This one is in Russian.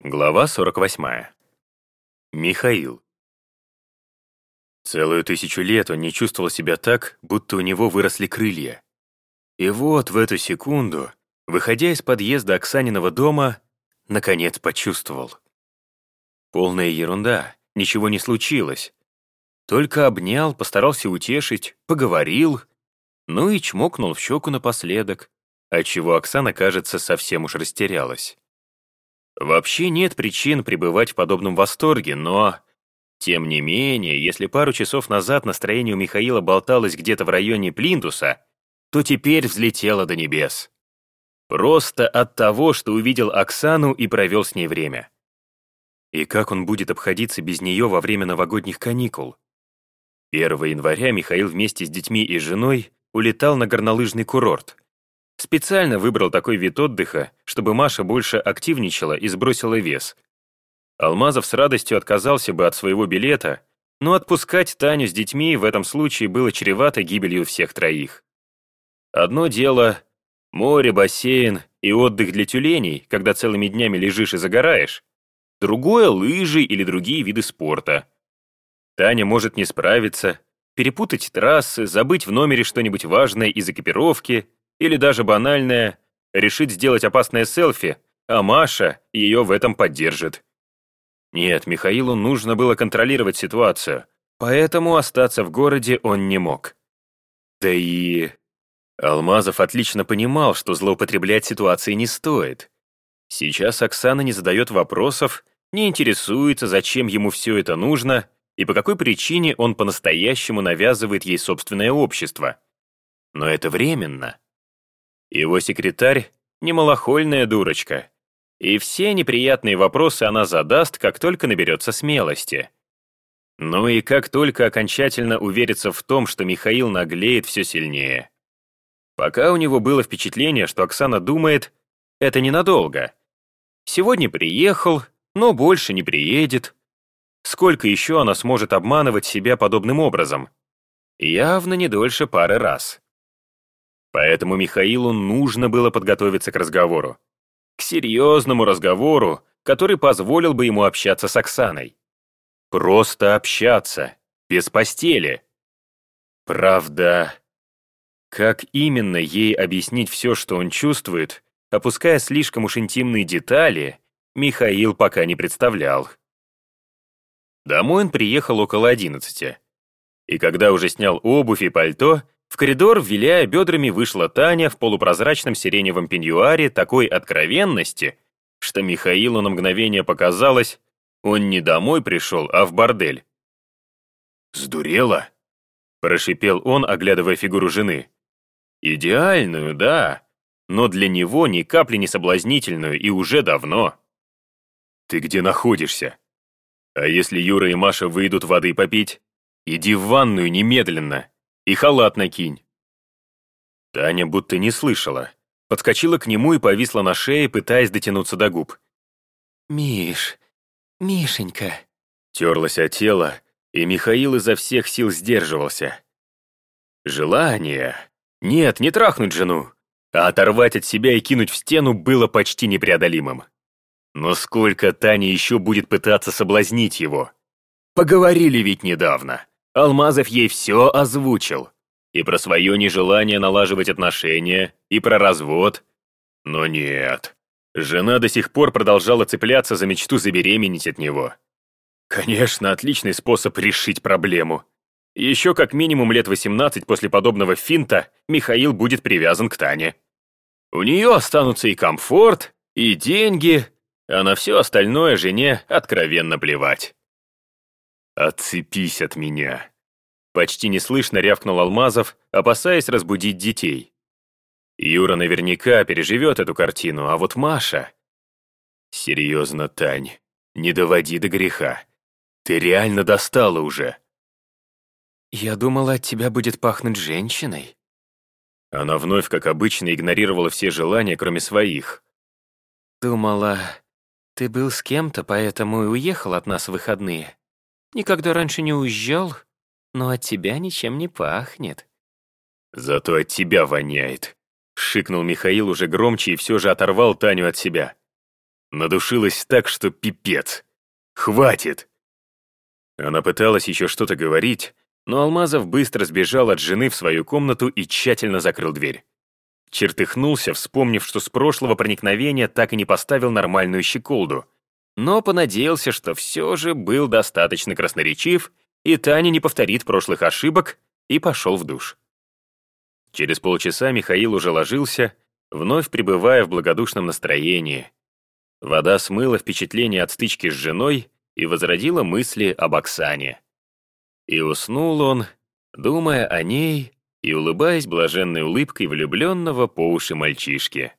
Глава 48. Михаил. Целую тысячу лет он не чувствовал себя так, будто у него выросли крылья. И вот в эту секунду, выходя из подъезда Оксаниного дома, наконец почувствовал. Полная ерунда, ничего не случилось. Только обнял, постарался утешить, поговорил, ну и чмокнул в щеку напоследок, отчего Оксана, кажется, совсем уж растерялась. Вообще нет причин пребывать в подобном восторге, но... Тем не менее, если пару часов назад настроение у Михаила болталось где-то в районе Плинтуса, то теперь взлетело до небес. Просто от того, что увидел Оксану и провел с ней время. И как он будет обходиться без нее во время новогодних каникул? 1 января Михаил вместе с детьми и женой улетал на горнолыжный курорт — Специально выбрал такой вид отдыха, чтобы Маша больше активничала и сбросила вес. Алмазов с радостью отказался бы от своего билета, но отпускать Таню с детьми в этом случае было чревато гибелью всех троих. Одно дело — море, бассейн и отдых для тюленей, когда целыми днями лежишь и загораешь. Другое — лыжи или другие виды спорта. Таня может не справиться, перепутать трассы, забыть в номере что-нибудь важное из экипировки — или даже банальное решить сделать опасное селфи, а Маша ее в этом поддержит. Нет, Михаилу нужно было контролировать ситуацию, поэтому остаться в городе он не мог. Да и... Алмазов отлично понимал, что злоупотреблять ситуацией не стоит. Сейчас Оксана не задает вопросов, не интересуется, зачем ему все это нужно и по какой причине он по-настоящему навязывает ей собственное общество. Но это временно. Его секретарь — немалохольная дурочка. И все неприятные вопросы она задаст, как только наберется смелости. Ну и как только окончательно уверится в том, что Михаил наглеет все сильнее. Пока у него было впечатление, что Оксана думает, это ненадолго. Сегодня приехал, но больше не приедет. Сколько еще она сможет обманывать себя подобным образом? Явно не дольше пары раз. Поэтому Михаилу нужно было подготовиться к разговору. К серьезному разговору, который позволил бы ему общаться с Оксаной. Просто общаться, без постели. Правда, как именно ей объяснить все, что он чувствует, опуская слишком уж интимные детали, Михаил пока не представлял. Домой он приехал около одиннадцати. И когда уже снял обувь и пальто, в коридор, виляя бедрами, вышла Таня в полупрозрачном сиреневом пеньюаре такой откровенности, что Михаилу на мгновение показалось, он не домой пришел, а в бордель. «Сдурела?» — прошипел он, оглядывая фигуру жены. «Идеальную, да, но для него ни капли не соблазнительную и уже давно». «Ты где находишься? А если Юра и Маша выйдут воды попить? Иди в ванную немедленно!» И халат накинь». Таня будто не слышала. Подскочила к нему и повисла на шее, пытаясь дотянуться до губ. «Миш, Мишенька». Терлась от тела, и Михаил изо всех сил сдерживался. Желание. Нет, не трахнуть жену, а оторвать от себя и кинуть в стену было почти непреодолимым. Но сколько Таня еще будет пытаться соблазнить его? Поговорили ведь недавно. Алмазов ей все озвучил. И про свое нежелание налаживать отношения, и про развод. Но нет. Жена до сих пор продолжала цепляться за мечту забеременеть от него. Конечно, отличный способ решить проблему. Еще как минимум лет 18 после подобного финта Михаил будет привязан к Тане. У нее останутся и комфорт, и деньги, а на все остальное жене откровенно плевать. «Отцепись от меня!» Почти неслышно рявкнул Алмазов, опасаясь разбудить детей. Юра наверняка переживет эту картину, а вот Маша... Серьезно, Тань, не доводи до греха. Ты реально достала уже. Я думала, от тебя будет пахнуть женщиной. Она вновь, как обычно, игнорировала все желания, кроме своих. Думала, ты был с кем-то, поэтому и уехал от нас в выходные. Никогда раньше не уезжал, но от тебя ничем не пахнет». «Зато от тебя воняет», — шикнул Михаил уже громче и все же оторвал Таню от себя. Надушилась так, что пипец. Хватит! Она пыталась еще что-то говорить, но Алмазов быстро сбежал от жены в свою комнату и тщательно закрыл дверь. Чертыхнулся, вспомнив, что с прошлого проникновения так и не поставил нормальную щеколду, но понадеялся, что все же был достаточно красноречив, и Таня не повторит прошлых ошибок, и пошел в душ. Через полчаса Михаил уже ложился, вновь пребывая в благодушном настроении. Вода смыла впечатление от стычки с женой и возродила мысли об Оксане. И уснул он, думая о ней и улыбаясь блаженной улыбкой влюбленного по уши мальчишки.